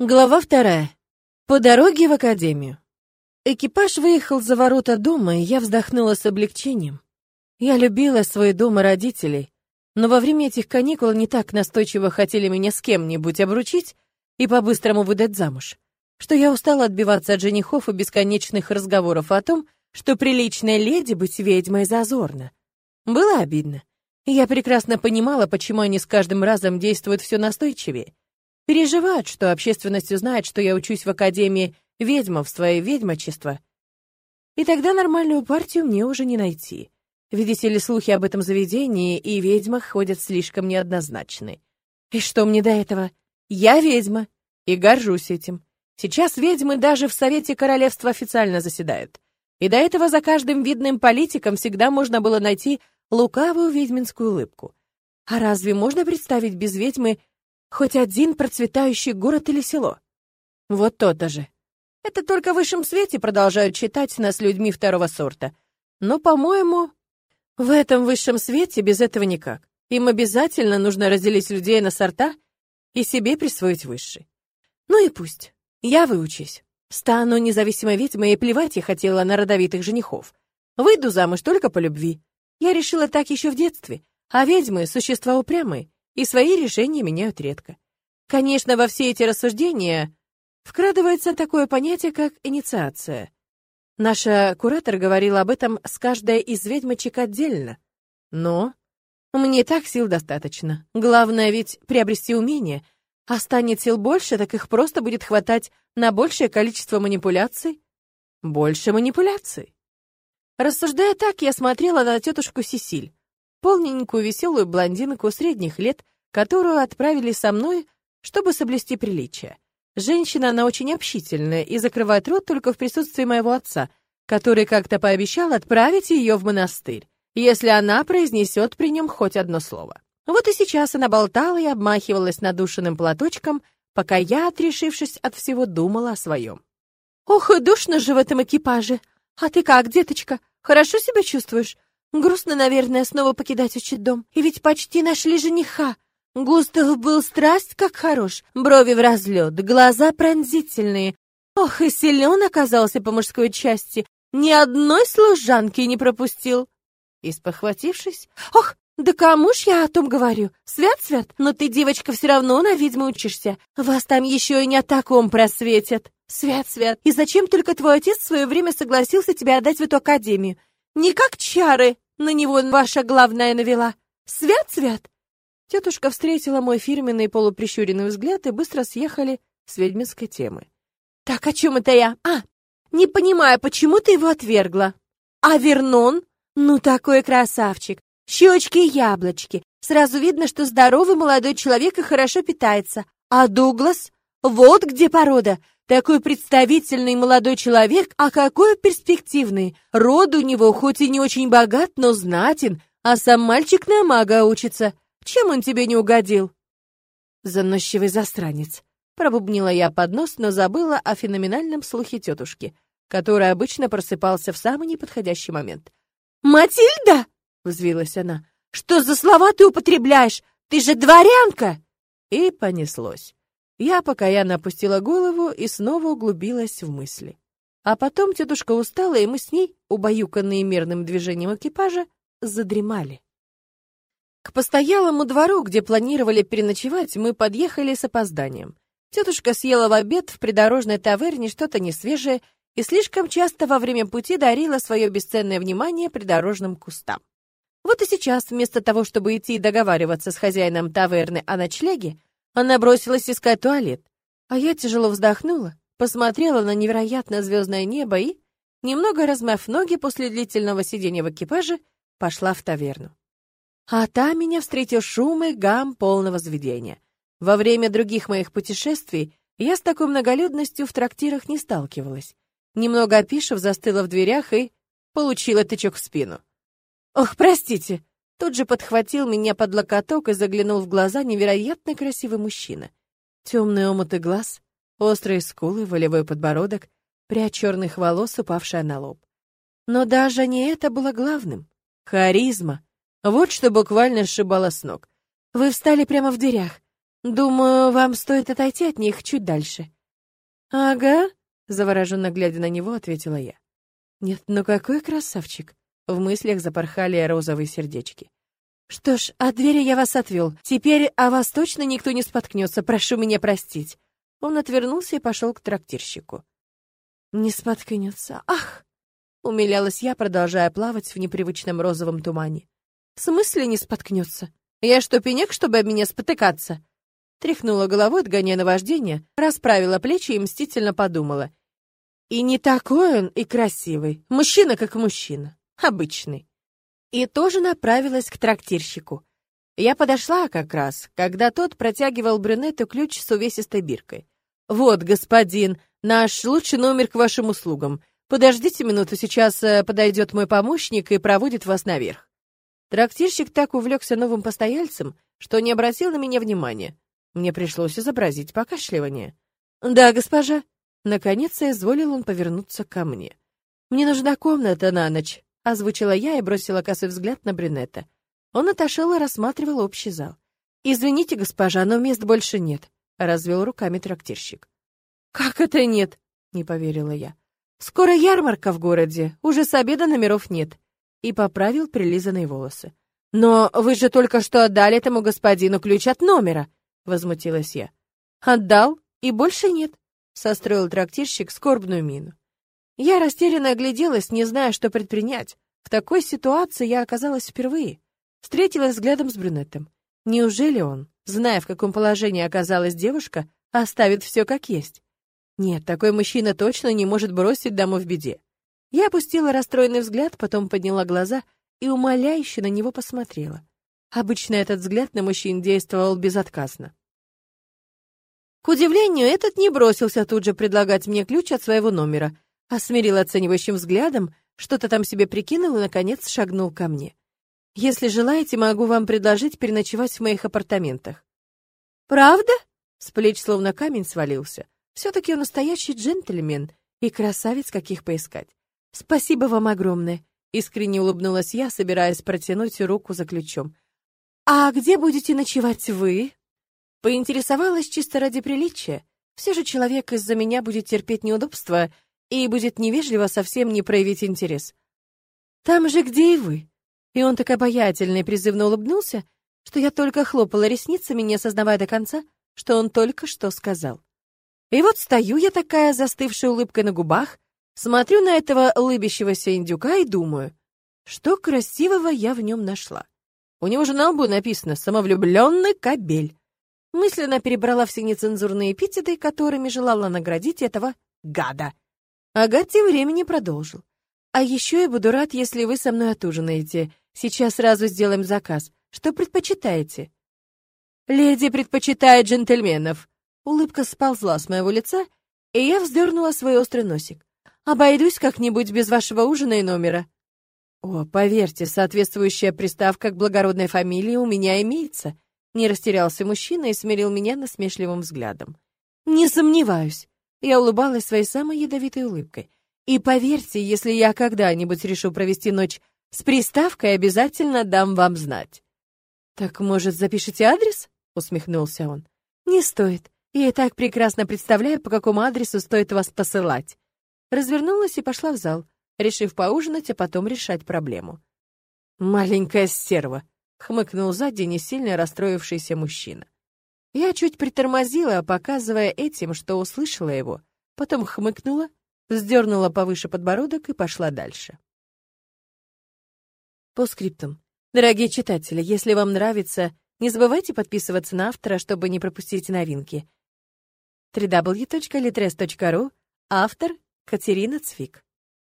Глава вторая. По дороге в академию. Экипаж выехал за ворота дома, и я вздохнула с облегчением. Я любила свой дом и родителей, но во время этих каникул не так настойчиво хотели меня с кем-нибудь обручить и по-быстрому выдать замуж, что я устала отбиваться от женихов и бесконечных разговоров о том, что приличная леди быть ведьмой зазорно. Было обидно. Я прекрасно понимала, почему они с каждым разом действуют все настойчивее. Переживают, что общественность узнает, что я учусь в Академии ведьмовства и ведьмочества. И тогда нормальную партию мне уже не найти. Видите ли, слухи об этом заведении и ведьмах ходят слишком неоднозначны. И что мне до этого? Я ведьма, и горжусь этим. Сейчас ведьмы даже в Совете Королевства официально заседают. И до этого за каждым видным политиком всегда можно было найти лукавую ведьминскую улыбку. А разве можно представить без ведьмы Хоть один процветающий город или село. Вот то-то же. Это только в высшем свете продолжают считать нас людьми второго сорта. Но, по-моему, в этом высшем свете без этого никак. Им обязательно нужно разделить людей на сорта и себе присвоить высший. Ну и пусть. Я выучусь. Стану независимой ведьмой, и плевать я хотела на родовитых женихов. Выйду замуж только по любви. Я решила так еще в детстве. А ведьмы — существа упрямые и свои решения меняют редко. Конечно, во все эти рассуждения вкрадывается такое понятие, как инициация. Наша куратор говорила об этом с каждой из ведьмочек отдельно. Но мне так сил достаточно. Главное ведь приобрести умения. А станет сил больше, так их просто будет хватать на большее количество манипуляций. Больше манипуляций. Рассуждая так, я смотрела на тетушку Сесиль полненькую веселую блондинку средних лет, которую отправили со мной, чтобы соблюсти приличие. Женщина, она очень общительная и закрывает рот только в присутствии моего отца, который как-то пообещал отправить ее в монастырь, если она произнесет при нем хоть одно слово. Вот и сейчас она болтала и обмахивалась надушенным платочком, пока я, отрешившись от всего, думала о своем. «Ох, и душно же в этом экипаже! А ты как, деточка, хорошо себя чувствуешь? Грустно, наверное, снова покидать учит-дом. И ведь почти нашли жениха. Густав был страсть как хорош, брови в разлет, глаза пронзительные. Ох, и силен оказался по мужской части. Ни одной служанки не пропустил. И спохватившись, ох, да кому ж я о том говорю? Свят-свят, но ты, девочка, все равно на ведьму учишься. Вас там еще и не о таком просветят. Свят-свят, и зачем только твой отец в свое время согласился тебя отдать в эту академию? Не как чары на него ваша главная навела. Свят-свят!» Тетушка встретила мой фирменный полуприщуренный взгляд и быстро съехали с ведьминской темы. «Так о чем это я? А, не понимаю, почему ты его отвергла? А Вернон? Ну, такой красавчик! Щечки и яблочки. Сразу видно, что здоровый молодой человек и хорошо питается. А Дуглас? Вот где порода. Такой представительный молодой человек, а какой перспективный. Род у него хоть и не очень богат, но знатен, а сам мальчик на мага учится. Чем он тебе не угодил? Заносчивый засранец. Пробубнила я под нос, но забыла о феноменальном слухе тетушки, который обычно просыпался в самый неподходящий момент. «Матильда!» — взвилась она. «Что за слова ты употребляешь? Ты же дворянка!» И понеслось. Я покаянно опустила голову и снова углубилась в мысли. А потом тетушка устала, и мы с ней, убаюканные мирным движением экипажа, задремали. К постоялому двору, где планировали переночевать, мы подъехали с опозданием. Тетушка съела в обед в придорожной таверне что-то несвежее и слишком часто во время пути дарила свое бесценное внимание придорожным кустам. Вот и сейчас, вместо того, чтобы идти и договариваться с хозяином таверны о ночлеге, она бросилась искать туалет, а я тяжело вздохнула, посмотрела на невероятно звездное небо и, немного размяв ноги после длительного сидения в экипаже, пошла в таверну. А там меня встретил шум и гам полного заведения. Во время других моих путешествий я с такой многолюдностью в трактирах не сталкивалась. Немного опишев, застыла в дверях и получила тычок в спину. «Ох, простите!» Тут же подхватил меня под локоток и заглянул в глаза невероятно красивый мужчина. Темные омуты глаз, острые скулы, волевой подбородок, прядь черных волос, упавшая на лоб. Но даже не это было главным. Харизма. Вот что буквально сшибало с ног. Вы встали прямо в дверях. Думаю, вам стоит отойти от них чуть дальше. Ага, завороженно глядя на него, ответила я. Нет, ну какой красавчик. В мыслях запорхали розовые сердечки. Что ж, от двери я вас отвел. Теперь о вас точно никто не споткнется. Прошу меня простить. Он отвернулся и пошел к трактирщику. Не споткнется. Ах! Умилялась я, продолжая плавать в непривычном розовом тумане. В смысле не споткнется? Я что, пенек, чтобы об меня спотыкаться? Тряхнула головой, отгоняя наваждение, расправила плечи и мстительно подумала. И не такой он и красивый. Мужчина как мужчина. Обычный и тоже направилась к трактирщику. Я подошла как раз, когда тот протягивал брюнету ключ с увесистой биркой. «Вот, господин, наш лучший номер к вашим услугам. Подождите минуту, сейчас э, подойдет мой помощник и проводит вас наверх». Трактирщик так увлекся новым постояльцем, что не обратил на меня внимания. Мне пришлось изобразить покашливание. «Да, госпожа». Наконец изволил он повернуться ко мне. «Мне нужна комната на ночь озвучила я и бросила косой взгляд на брюнета. Он отошел и рассматривал общий зал. «Извините, госпожа, но мест больше нет», — развел руками трактирщик. «Как это нет?» — не поверила я. «Скоро ярмарка в городе, уже с обеда номеров нет», — и поправил прилизанные волосы. «Но вы же только что отдали этому господину ключ от номера», — возмутилась я. «Отдал, и больше нет», — состроил трактирщик скорбную мину. Я растерянно огляделась, не зная, что предпринять. В такой ситуации я оказалась впервые. Встретилась взглядом с брюнетом. Неужели он, зная, в каком положении оказалась девушка, оставит все как есть? Нет, такой мужчина точно не может бросить даму в беде. Я опустила расстроенный взгляд, потом подняла глаза и умоляюще на него посмотрела. Обычно этот взгляд на мужчин действовал безотказно. К удивлению, этот не бросился тут же предлагать мне ключ от своего номера — Осмерил оценивающим взглядом, что-то там себе прикинул и, наконец, шагнул ко мне. «Если желаете, могу вам предложить переночевать в моих апартаментах». «Правда?» — с плеч словно камень свалился. «Все-таки он настоящий джентльмен и красавец, каких поискать. Спасибо вам огромное!» — искренне улыбнулась я, собираясь протянуть руку за ключом. «А где будете ночевать вы?» Поинтересовалась чисто ради приличия. Все же человек из-за меня будет терпеть неудобства — и будет невежливо совсем не проявить интерес. Там же, где и вы. И он так обаятельно и призывно улыбнулся, что я только хлопала ресницами, не осознавая до конца, что он только что сказал. И вот стою я такая, застывшая улыбкой на губах, смотрю на этого улыбящегося индюка и думаю, что красивого я в нем нашла. У него же на лбу написано «самовлюбленный кабель». Мысленно перебрала все нецензурные эпитеты, которыми желала наградить этого гада. Агат тем временем продолжил. «А еще я буду рад, если вы со мной отужинаете. Сейчас сразу сделаем заказ. Что предпочитаете?» «Леди предпочитает джентльменов». Улыбка сползла с моего лица, и я вздернула свой острый носик. «Обойдусь как-нибудь без вашего ужина и номера». «О, поверьте, соответствующая приставка к благородной фамилии у меня имеется», не растерялся мужчина и смирил меня насмешливым взглядом. «Не сомневаюсь. Я улыбалась своей самой ядовитой улыбкой. И поверьте, если я когда-нибудь решу провести ночь с приставкой, обязательно дам вам знать. Так, может, запишите адрес? усмехнулся он. Не стоит. Я и так прекрасно представляю, по какому адресу стоит вас посылать. Развернулась и пошла в зал, решив поужинать, а потом решать проблему. Маленькая стерва, хмыкнул сзади не сильно расстроившийся мужчина. Я чуть притормозила, показывая этим, что услышала его, потом хмыкнула, вздернула повыше подбородок и пошла дальше. По скриптам. Дорогие читатели, если вам нравится, не забывайте подписываться на автора, чтобы не пропустить новинки. www.litres.ru Автор Катерина Цвик